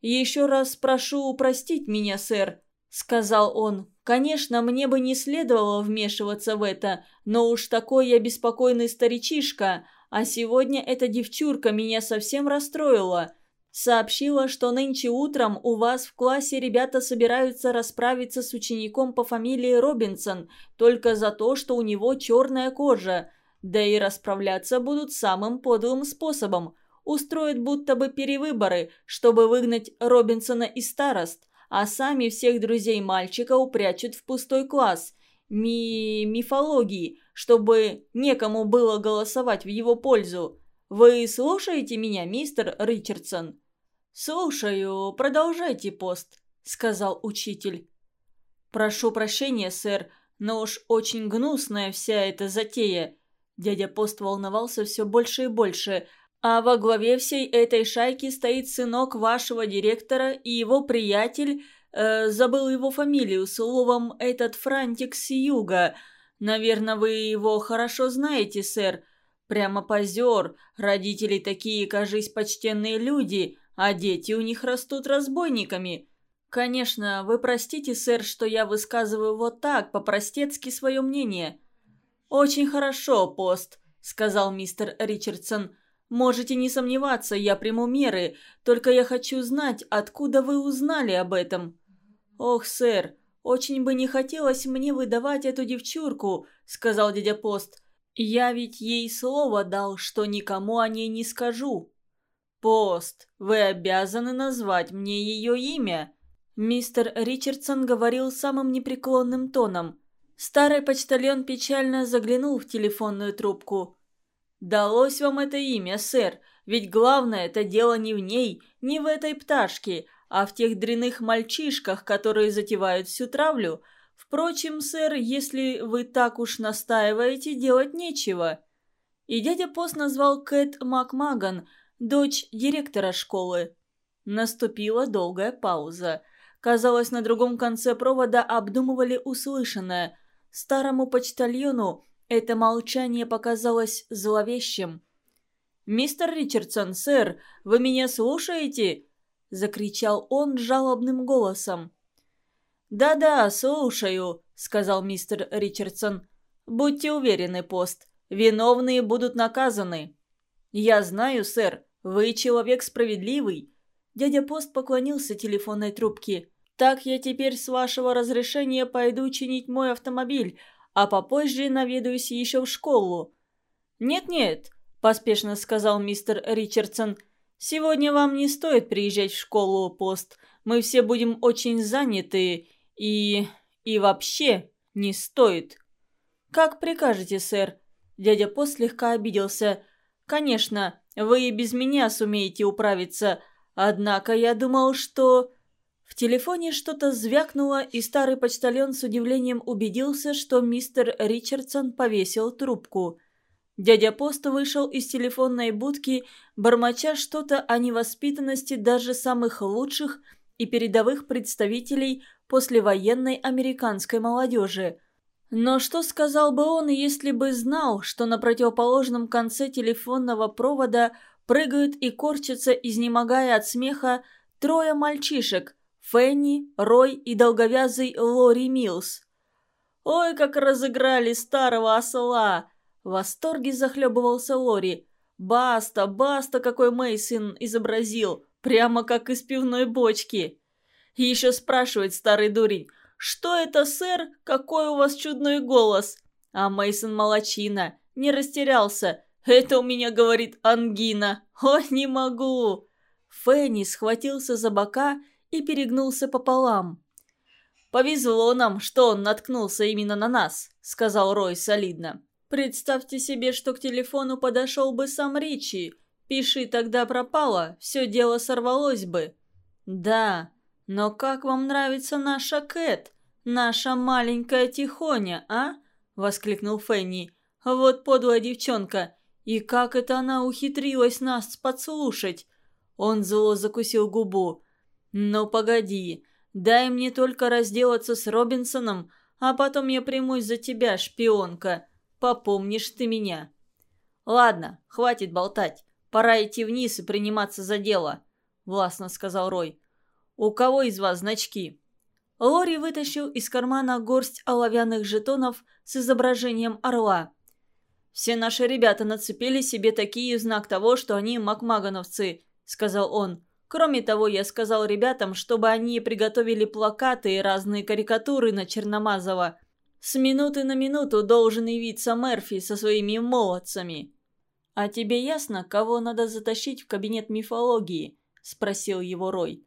«Еще раз прошу простить меня, сэр», — сказал он. «Конечно, мне бы не следовало вмешиваться в это, но уж такой я беспокойный старичишка, а сегодня эта девчурка меня совсем расстроила. Сообщила, что нынче утром у вас в классе ребята собираются расправиться с учеником по фамилии Робинсон только за то, что у него черная кожа. Да и расправляться будут самым подлым способом. Устроят будто бы перевыборы, чтобы выгнать Робинсона из старост, а сами всех друзей мальчика упрячут в пустой класс ми мифологии, чтобы некому было голосовать в его пользу. Вы слушаете меня, мистер Ричардсон?» «Слушаю. Продолжайте пост», — сказал учитель. «Прошу прощения, сэр, но уж очень гнусная вся эта затея». Дядя Пост волновался все больше и больше, а во главе всей этой шайки стоит сынок вашего директора и его приятель, э, забыл его фамилию, словом, этот Франтик с юга. Наверное, вы его хорошо знаете, сэр. Прямо позер. Родители такие, кажись, почтенные люди, а дети у них растут разбойниками. Конечно, вы простите, сэр, что я высказываю вот так, по-простецки свое мнение. Очень хорошо, пост, сказал мистер Ричардсон. Можете не сомневаться, я приму меры, только я хочу знать, откуда вы узнали об этом». «Ох, сэр, очень бы не хотелось мне выдавать эту девчурку», — сказал дядя Пост. «Я ведь ей слово дал, что никому о ней не скажу». «Пост, вы обязаны назвать мне ее имя», Мистер Ричардсон говорил самым непреклонным тоном. Старый почтальон печально заглянул в телефонную трубку. «Далось вам это имя, сэр, ведь главное это дело не в ней, не в этой пташке, а в тех дряных мальчишках, которые затевают всю травлю. Впрочем, сэр, если вы так уж настаиваете, делать нечего». И дядя Пост назвал Кэт Макмаган, дочь директора школы. Наступила долгая пауза. Казалось, на другом конце провода обдумывали услышанное. Старому почтальону это молчание показалось зловещим. «Мистер Ричардсон, сэр, вы меня слушаете?» – закричал он жалобным голосом. «Да-да, слушаю», – сказал мистер Ричардсон. «Будьте уверены, пост. Виновные будут наказаны». «Я знаю, сэр, вы человек справедливый. Дядя Пост поклонился телефонной трубке. «Так я теперь с вашего разрешения пойду чинить мой автомобиль, а попозже наведаюсь еще в школу». «Нет-нет», – поспешно сказал мистер Ричардсон, – «сегодня вам не стоит приезжать в школу, Пост. Мы все будем очень заняты и... и вообще не стоит». «Как прикажете, сэр?» Дядя Пост слегка обиделся. «Конечно, вы и без меня сумеете управиться, Однако я думал, что... В телефоне что-то звякнуло, и старый почтальон с удивлением убедился, что мистер Ричардсон повесил трубку. Дядя Пост вышел из телефонной будки, бормоча что-то о невоспитанности даже самых лучших и передовых представителей послевоенной американской молодежи. Но что сказал бы он, если бы знал, что на противоположном конце телефонного провода – прыгают и корчатся, изнемогая от смеха, трое мальчишек – Фенни, Рой и долговязый Лори Милс. «Ой, как разыграли старого осла!» В восторге захлебывался Лори. «Баста, баста, какой Мейсон изобразил! Прямо как из пивной бочки!» И еще спрашивает старый дурень, «Что это, сэр? Какой у вас чудной голос?» А Мейсон молочина, не растерялся. «Это у меня, — говорит, — ангина. О, не могу!» Фенни схватился за бока и перегнулся пополам. «Повезло нам, что он наткнулся именно на нас», — сказал Рой солидно. «Представьте себе, что к телефону подошел бы сам Ричи. Пиши тогда пропало, все дело сорвалось бы». «Да, но как вам нравится наша Кэт, наша маленькая Тихоня, а?» — воскликнул Фенни. «Вот подлая девчонка, и как это она ухитрилась нас подслушать? Он зло закусил губу. «Ну погоди, дай мне только разделаться с Робинсоном, а потом я примусь за тебя, шпионка. Попомнишь ты меня». «Ладно, хватит болтать. Пора идти вниз и приниматься за дело», — властно сказал Рой. «У кого из вас значки?» Лори вытащил из кармана горсть оловянных жетонов с изображением орла. «Все наши ребята нацепили себе такие знак того, что они макмагановцы», — сказал он. «Кроме того, я сказал ребятам, чтобы они приготовили плакаты и разные карикатуры на Черномазова. С минуты на минуту должен явиться Мерфи со своими молодцами». «А тебе ясно, кого надо затащить в кабинет мифологии?» — спросил его Рой.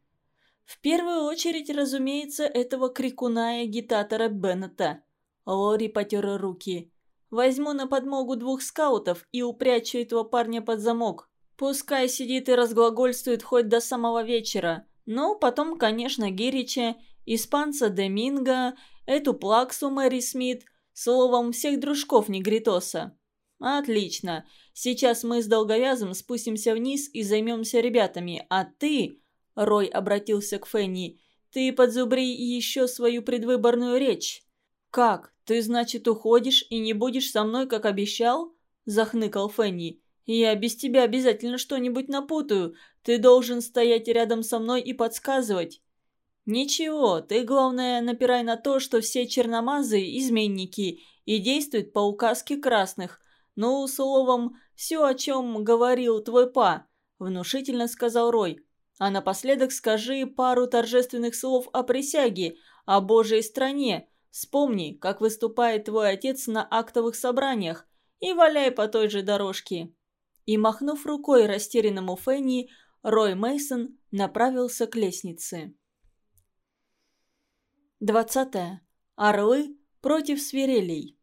«В первую очередь, разумеется, этого крикуна и агитатора Беннета». Лори потер руки. Возьму на подмогу двух скаутов и упрячу этого парня под замок. Пускай сидит и разглагольствует хоть до самого вечера. Ну, потом, конечно, Гирича, испанца Доминго, эту плаксу Мэри Смит, словом, всех дружков Негритоса. Отлично. Сейчас мы с Долговязым спустимся вниз и займемся ребятами, а ты... Рой обратился к Фенни. «Ты подзубри еще свою предвыборную речь». «Как? «Ты, значит, уходишь и не будешь со мной, как обещал?» – захныкал Фенни. «Я без тебя обязательно что-нибудь напутаю. Ты должен стоять рядом со мной и подсказывать». «Ничего, ты, главное, напирай на то, что все черномазы – изменники и действуют по указке красных. Ну, словом, все, о чем говорил твой па», – внушительно сказал Рой. «А напоследок скажи пару торжественных слов о присяге, о Божьей стране, Вспомни, как выступает твой отец на актовых собраниях, и валяй по той же дорожке». И, махнув рукой растерянному Фенни, Рой Мейсон направился к лестнице. 20. Орлы против свирелей.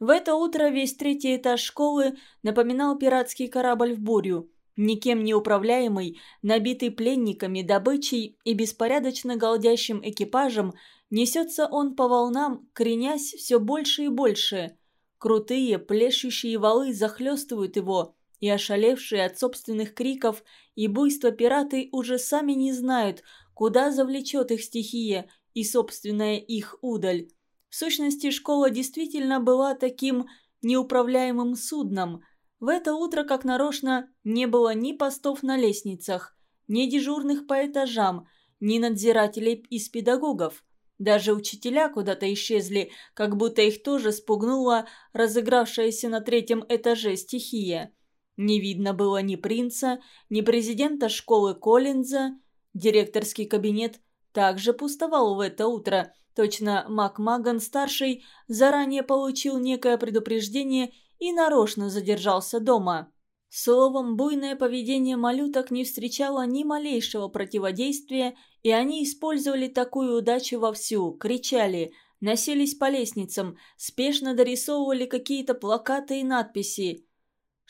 В это утро весь третий этаж школы напоминал пиратский корабль в бурю, никем не управляемый, набитый пленниками, добычей и беспорядочно голдящим экипажем, несется он по волнам, кренясь все больше и больше. Крутые, плещущие валы захлестывают его, и ошалевшие от собственных криков и буйства пираты уже сами не знают, куда завлечет их стихия – и собственная их удаль. В сущности, школа действительно была таким неуправляемым судном. В это утро, как нарочно, не было ни постов на лестницах, ни дежурных по этажам, ни надзирателей из педагогов. Даже учителя куда-то исчезли, как будто их тоже спугнула разыгравшаяся на третьем этаже стихия. Не видно было ни принца, ни президента школы Коллинза. Директорский кабинет также пустовал в это утро. Точно Макмаган-старший заранее получил некое предупреждение и нарочно задержался дома. Словом, буйное поведение малюток не встречало ни малейшего противодействия, и они использовали такую удачу вовсю, кричали, носились по лестницам, спешно дорисовывали какие-то плакаты и надписи.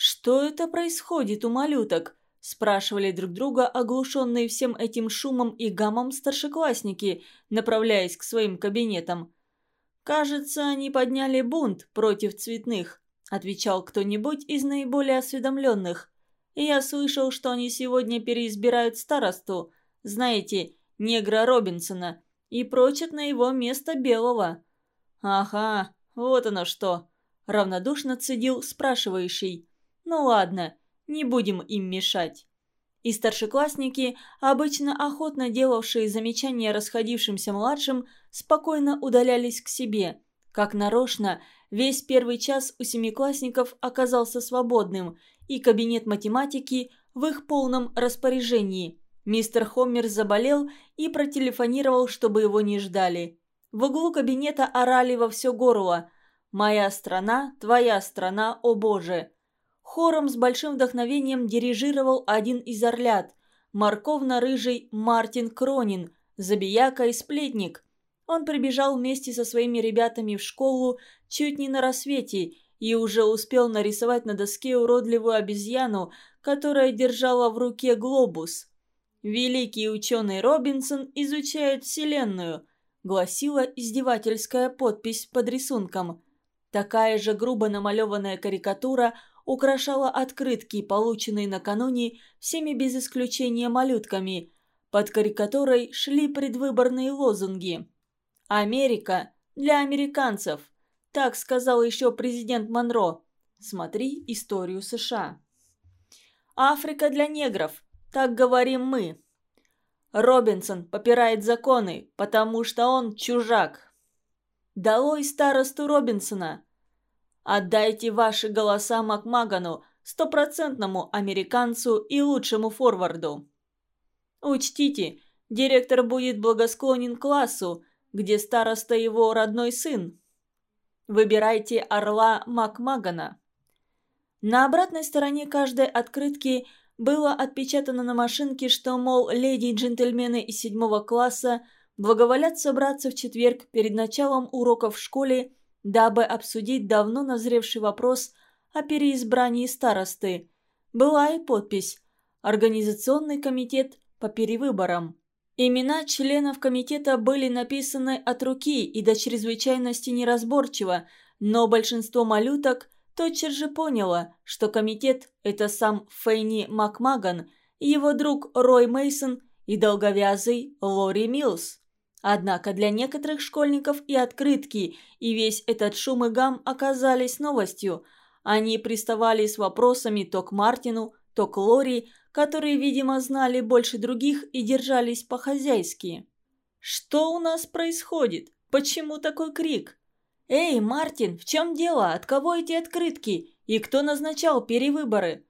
«Что это происходит у малюток?» – спрашивали друг друга оглушенные всем этим шумом и гамом старшеклассники, направляясь к своим кабинетам. «Кажется, они подняли бунт против цветных», – отвечал кто-нибудь из наиболее осведомленных. «И я слышал, что они сегодня переизбирают старосту, знаете, негра Робинсона, и прочат на его место белого». «Ага, вот оно что», – равнодушно цедил спрашивающий. «Ну ладно, не будем им мешать. И старшеклассники, обычно охотно делавшие замечания расходившимся младшим, спокойно удалялись к себе. Как нарочно, весь первый час у семиклассников оказался свободным, и кабинет математики в их полном распоряжении. Мистер Хоммер заболел и протелефонировал, чтобы его не ждали. В углу кабинета орали во все горло «Моя страна, твоя страна, о боже!» Хором с большим вдохновением дирижировал один из орлят – морковно-рыжий Мартин Кронин, забияка и сплетник. Он прибежал вместе со своими ребятами в школу чуть не на рассвете и уже успел нарисовать на доске уродливую обезьяну, которая держала в руке глобус. «Великий ученый Робинсон изучает Вселенную», – гласила издевательская подпись под рисунком. Такая же грубо намалеванная карикатура – украшала открытки, полученные накануне всеми без исключения малютками. Под карикатурой шли предвыборные лозунги. «Америка для американцев», так сказал еще президент Монро. Смотри историю США. «Африка для негров», так говорим мы. Робинсон попирает законы, потому что он чужак. Долой старосту Робинсона. Отдайте ваши голоса Макмагану, стопроцентному американцу и лучшему форварду. Учтите, директор будет благосклонен классу, где староста его родной сын. Выбирайте орла Макмагана. На обратной стороне каждой открытки было отпечатано на машинке, что, мол, леди и джентльмены из седьмого класса благоволят собраться в четверг перед началом уроков в школе дабы обсудить давно назревший вопрос о переизбрании старосты. Была и подпись «Организационный комитет по перевыборам». Имена членов комитета были написаны от руки и до чрезвычайности неразборчиво, но большинство малюток тотчас же поняло, что комитет – это сам Фейни Макмаган, его друг Рой Мейсон и долговязый Лори Милс. Однако для некоторых школьников и открытки, и весь этот шум и гам оказались новостью. Они приставали с вопросами то к Мартину, то к Лори, которые, видимо, знали больше других и держались по-хозяйски. «Что у нас происходит? Почему такой крик?» «Эй, Мартин, в чем дело? От кого эти открытки? И кто назначал перевыборы?»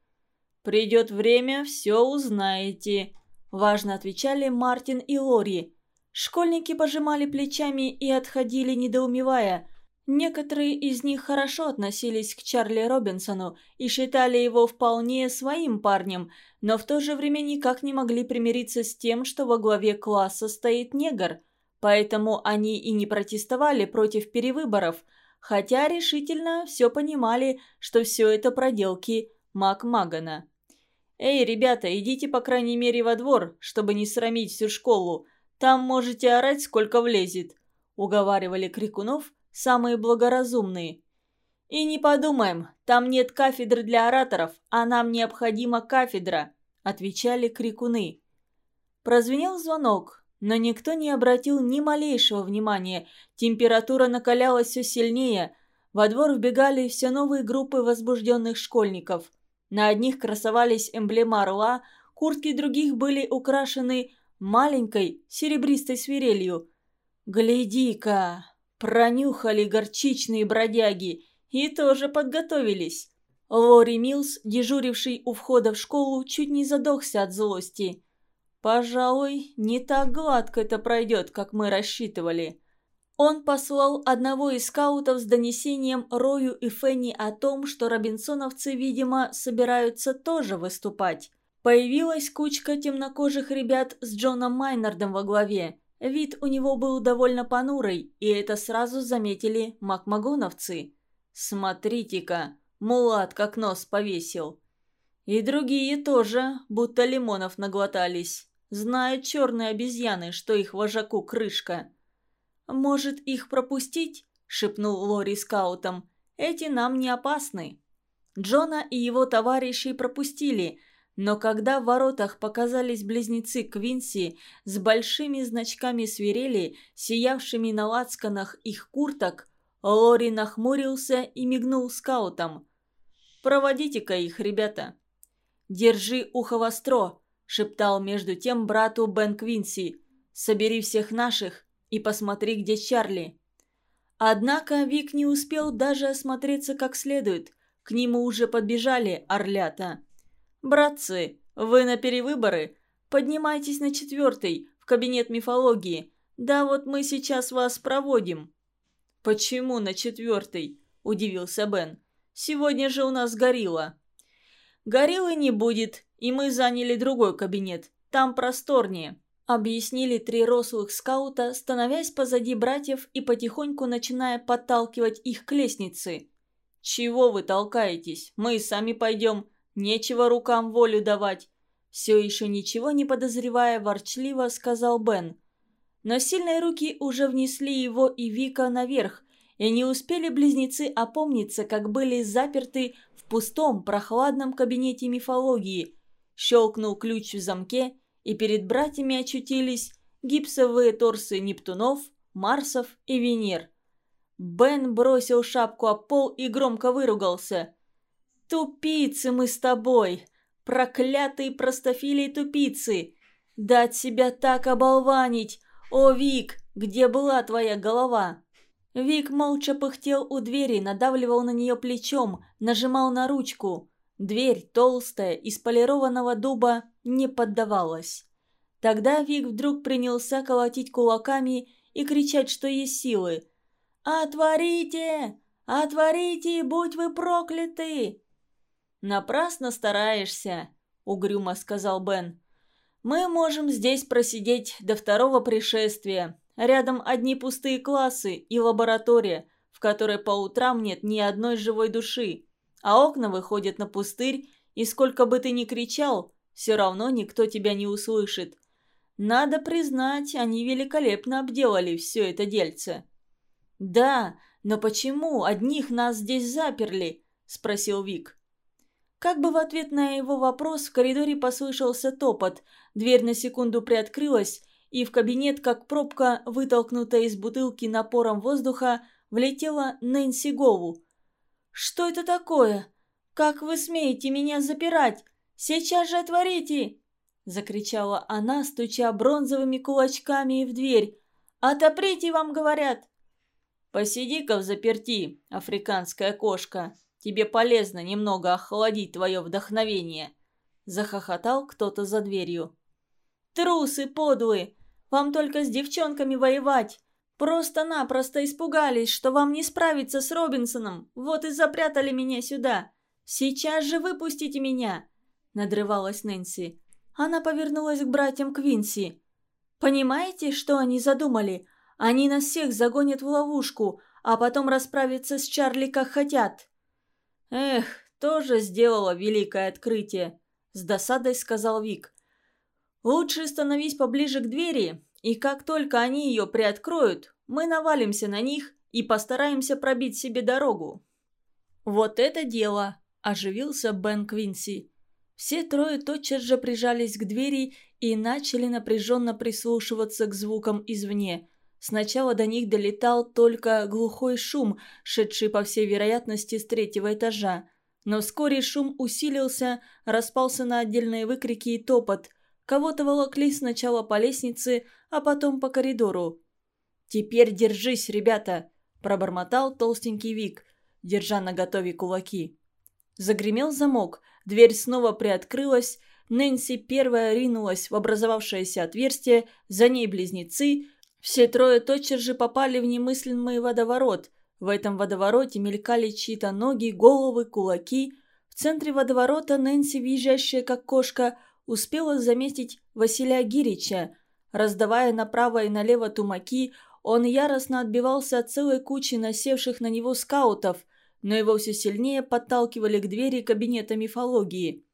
«Придет время, все узнаете», – важно отвечали Мартин и Лори. Школьники пожимали плечами и отходили, недоумевая. Некоторые из них хорошо относились к Чарли Робинсону и считали его вполне своим парнем, но в то же время никак не могли примириться с тем, что во главе класса стоит негр. Поэтому они и не протестовали против перевыборов, хотя решительно все понимали, что все это проделки Макмагана. «Эй, ребята, идите по крайней мере во двор, чтобы не срамить всю школу. Там можете орать, сколько влезет», — уговаривали Крикунов, самые благоразумные. «И не подумаем, там нет кафедры для ораторов, а нам необходима кафедра», – отвечали крикуны. Прозвенел звонок, но никто не обратил ни малейшего внимания. Температура накалялась все сильнее. Во двор вбегали все новые группы возбужденных школьников. На одних красовались эмблемы орла, куртки других были украшены маленькой серебристой свирелью. «Гляди-ка!» Пронюхали горчичные бродяги и тоже подготовились. Лори Милс, дежуривший у входа в школу, чуть не задохся от злости. «Пожалуй, не так гладко это пройдет, как мы рассчитывали». Он послал одного из скаутов с донесением Рою и Фенни о том, что робинсоновцы, видимо, собираются тоже выступать. Появилась кучка темнокожих ребят с Джоном Майнардом во главе. Вид у него был довольно понурый, и это сразу заметили макмагоновцы. «Смотрите-ка, мулат как нос повесил». И другие тоже, будто лимонов наглотались. Знают черные обезьяны, что их вожаку крышка. «Может, их пропустить?» – шепнул Лори скаутам. «Эти нам не опасны». Джона и его товарищей пропустили – но когда в воротах показались близнецы Квинси с большими значками свирели, сиявшими на лацканах их курток, Лори нахмурился и мигнул скаутам. «Проводите-ка их, ребята». «Держи ухо востро», — шептал между тем брату Бен Квинси. «Собери всех наших и посмотри, где Чарли». Однако Вик не успел даже осмотреться как следует. К нему уже подбежали орлята. «Братцы, вы на перевыборы? Поднимайтесь на четвертый, в кабинет мифологии. Да вот мы сейчас вас проводим». «Почему на четвертый?» – удивился Бен. «Сегодня же у нас горилла». «Гориллы не будет, и мы заняли другой кабинет. Там просторнее», – объяснили три рослых скаута, становясь позади братьев и потихоньку начиная подталкивать их к лестнице. «Чего вы толкаетесь? Мы сами пойдем. Нечего рукам волю давать. Все еще ничего не подозревая, ворчливо сказал Бен. Но сильные руки уже внесли его и Вика наверх, и не успели близнецы опомниться, как были заперты в пустом, прохладном кабинете мифологии. Щелкнул ключ в замке, и перед братьями очутились гипсовые торсы Нептунов, Марсов и Венер. Бен бросил шапку о пол и громко выругался. «Тупицы мы с тобой! Проклятые простофилии тупицы! Дать себя так оболванить! О, Вик, где была твоя голова?» Вик молча пыхтел у двери, надавливал на нее плечом, нажимал на ручку. Дверь, толстая, из полированного дуба, не поддавалась. Тогда Вик вдруг принялся колотить кулаками и кричать, что есть силы. «Отворите! Отворите, будь вы прокляты!» «Напрасно стараешься», — угрюмо сказал Бен. «Мы можем здесь просидеть до второго пришествия. Рядом одни пустые классы и лаборатория, в которой по утрам нет ни одной живой души. А окна выходят на пустырь, и сколько бы ты ни кричал, все равно никто тебя не услышит. Надо признать, они великолепно обделали все это дельце». «Да, но почему одних нас здесь заперли?» – спросил Вик. Как бы в ответ на его вопрос в коридоре послышался топот, дверь на секунду приоткрылась, и в кабинет, как пробка, вытолкнутая из бутылки напором воздуха, влетела Нэнси Гову. «Что это такое? Как вы смеете меня запирать? Сейчас же отворите!» Закричала она, стуча бронзовыми кулачками в дверь. «Отоприте, вам говорят!» «Посиди-ка в заперти, африканская кошка!» Тебе полезно немного охладить твое вдохновение!» Захохотал кто-то за дверью. «Трусы подлые! Вам только с девчонками воевать! Просто-напросто испугались, что вам не справиться с Робинсоном, вот и запрятали меня сюда. Сейчас же выпустите меня!» – надрывалась Нэнси. Она повернулась к братьям Квинси. «Понимаете, что они задумали? Они нас всех загонят в ловушку, а потом расправятся с Чарли как хотят». «Эх, тоже сделала великое открытие», – с досадой сказал Вик. «Лучше становись поближе к двери, и как только они ее приоткроют, мы навалимся на них и постараемся пробить себе дорогу». «Вот это дело!» – оживился Бен Квинси. Все трое тотчас же прижались к двери и начали напряженно прислушиваться к звукам извне. Сначала до них долетал только глухой шум, шедший, по всей вероятности, с третьего этажа. Но вскоре шум усилился, распался на отдельные выкрики и топот. Кого-то волокли сначала по лестнице, а потом по коридору. «Теперь держись, ребята!» – пробормотал толстенький Вик, держа на готове кулаки. Загремел замок, дверь снова приоткрылась, Нэнси первая ринулась в образовавшееся отверстие, за ней близнецы. Все трое тотчас же попали в немыслимый водоворот. В этом водовороте мелькали чьи-то ноги, головы, кулаки. В центре водоворота Нэнси, визжащая как кошка, успела заметить Василия Гирича. Раздавая направо и налево тумаки, он яростно отбивался от целой кучи насевших на него скаутов – но его все сильнее подталкивали к двери кабинета мифологии.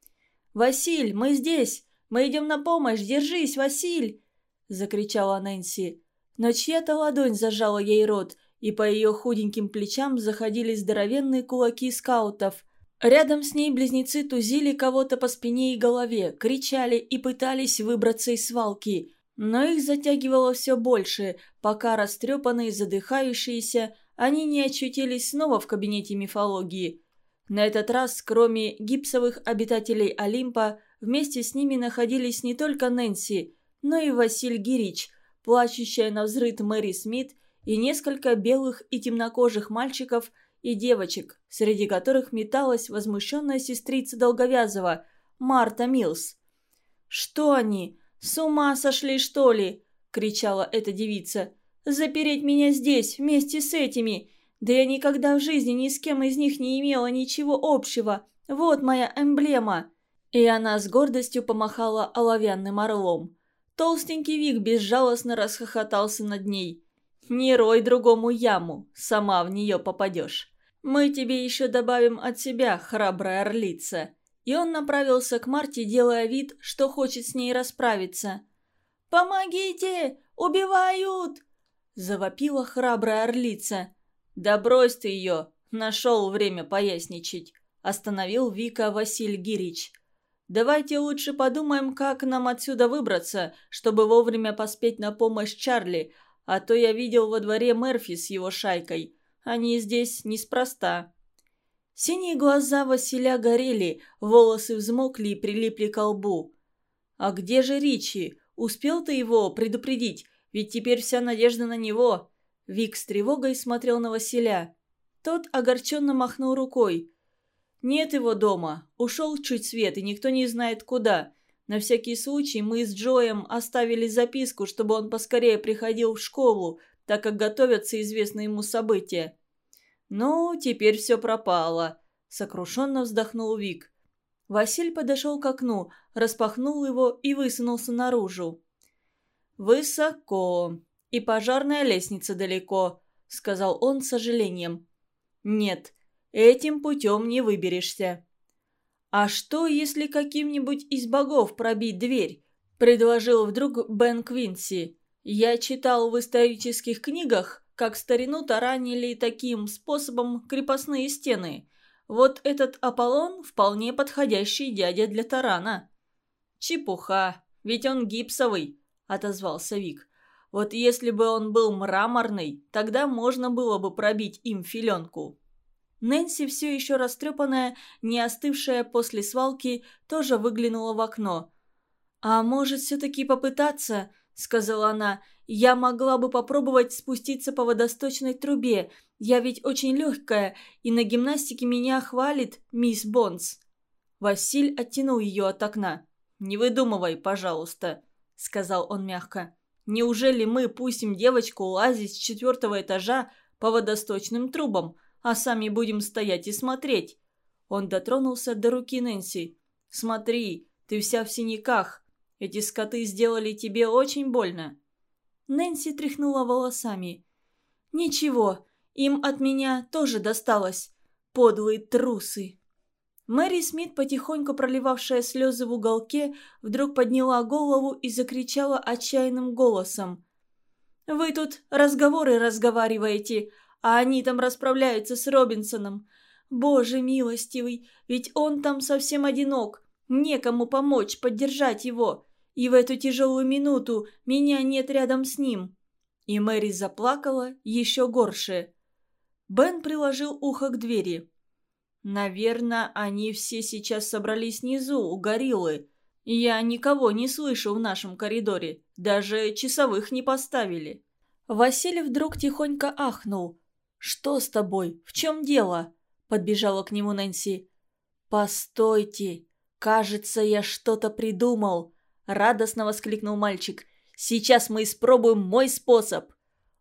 «Василь, мы здесь! Мы идем на помощь! Держись, Василь!» – закричала Нэнси. Но чья-то ладонь зажала ей рот, и по ее худеньким плечам заходили здоровенные кулаки скаутов. Рядом с ней близнецы тузили кого-то по спине и голове, кричали и пытались выбраться из свалки. Но их затягивало все больше, пока растрепанные, задыхающиеся, они не очутились снова в кабинете мифологии. На этот раз, кроме гипсовых обитателей Олимпа, вместе с ними находились не только Нэнси, но и Василь Гирич, плачущая на взрыв Мэри Смит и несколько белых и темнокожих мальчиков и девочек, среди которых металась возмущенная сестрица Долговязова, Марта Милс. «Что они? С ума сошли, что ли?» – кричала эта девица. Запереть меня здесь, вместе с этими. Да я никогда в жизни ни с кем из них не имела ничего общего. Вот моя эмблема». И она с гордостью помахала оловянным орлом. Толстенький Вик безжалостно расхохотался над ней. «Не рой другому яму, сама в нее попадешь. Мы тебе еще добавим от себя, храбрая орлица». И он направился к Марте, делая вид, что хочет с ней расправиться. «Помогите! Убивают!» Завопила храбрая орлица. «Да брось ты ее! Нашел время поясничать!» Остановил Вика Василь Гирич. «Давайте лучше подумаем, как нам отсюда выбраться, чтобы вовремя поспеть на помощь Чарли, а то я видел во дворе Мерфи с его шайкой. Они здесь неспроста». Синие глаза Василя горели, волосы взмокли и прилипли к лбу. «А где же Ричи? Успел ты его предупредить? Ведь теперь вся надежда на него. Вик с тревогой смотрел на Василя. Тот огорченно махнул рукой. «Нет его дома. Ушел чуть свет, и никто не знает куда. На всякий случай мы с Джоем оставили записку, чтобы он поскорее приходил в школу, так как готовятся известные ему события». «Ну, теперь все пропало», — сокрушенно вздохнул Вик. Василь подошел к окну, распахнул его и высунулся наружу. «Высоко. И пожарная лестница далеко», — сказал он с сожалением. «Нет, этим путем не выберешься». «А что, если каким-нибудь из богов пробить дверь?» — предложил вдруг Бен Квинси. «Я читал в исторических книгах, как старину таранили таким способом крепостные стены. Вот этот Аполлон вполне подходящий дядя для тарана». «Чепуха, ведь он гипсовый», – отозвался Вик. «Вот если бы он был мраморный, тогда можно было бы пробить им филенку». Нэнси, все еще растрепанная, не остывшая после свалки, тоже выглянула в окно. «А может, все-таки попытаться?» – сказала она. «Я могла бы попробовать спуститься по водосточной трубе. Я ведь очень легкая, и на гимнастике меня хвалит мисс Бонс». Василь оттянул ее от окна. «Не выдумывай, пожалуйста», — сказал он мягко. Неужели мы пустим девочку лазить с четвертого этажа по водосточным трубам, а сами будем стоять и смотреть?» Он дотронулся до руки Нэнси. «Смотри, ты вся в синяках. Эти скоты сделали тебе очень больно». Нэнси тряхнула волосами. «Ничего, им от меня тоже досталось. Подлые трусы». Мэри Смит, потихоньку проливавшая слезы в уголке, вдруг подняла голову и закричала отчаянным голосом. «Вы тут разговоры разговариваете, а они там расправляются с Робинсоном. Боже милостивый, ведь он там совсем одинок, некому помочь, поддержать его. И в эту тяжелую минуту меня нет рядом с ним». И Мэри заплакала еще горше. Бен приложил ухо к двери. Наверное, они все сейчас собрались внизу, у гориллы. Я никого не слышу в нашем коридоре. Даже часовых не поставили. Василий вдруг тихонько ахнул. «Что с тобой? В чем дело?» Подбежала к нему Нэнси. «Постойте! Кажется, я что-то придумал!» Радостно воскликнул мальчик. «Сейчас мы испробуем мой способ!»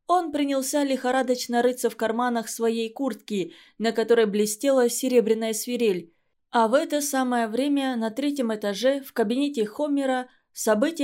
Он принялся лихорадочно рыться в карманах своей куртки, на которой блестела серебряная свирель. А в это самое время на третьем этаже в кабинете Хомера события